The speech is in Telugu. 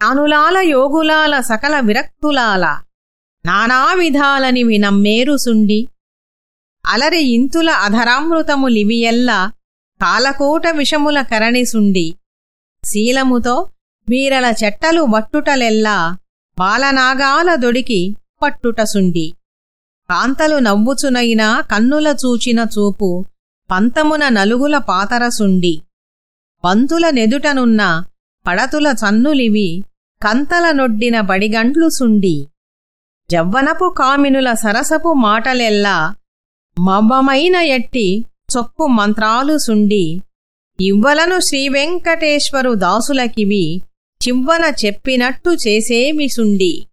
జ్ఞానులాల యోగులాల సకల విరక్తులాల నానా నమ్మేరుసుండి సుండి. అలరి ఇంతుల అధరామృతములివియెల్ల కాలకోట విషముల కరణిసుండి శీలముతో వీరల చెట్టలు వట్టుటలెల్లా బాలనాగాల దొడికి పట్టుటసుండి కాంతలు నవ్వుచునైనా కన్నుల చూచిన చూపు పంతమున నలుగుల పాతరసుండి పంతుల నెదుటనున్న పడతుల చన్నులివి కంతల నొడ్డిన బడిగండ్లు సుండి. జవ్వనపు కామినుల సరసపు మాటలెల్లా మవ్వమైన ఎట్టి చొక్కు మంత్రాలు సుండి. ఇవ్వలను శ్రీవెంకటేశ్వరు దాసులకివి చివ్వన చెప్పినట్టు చేసేవి సుండి.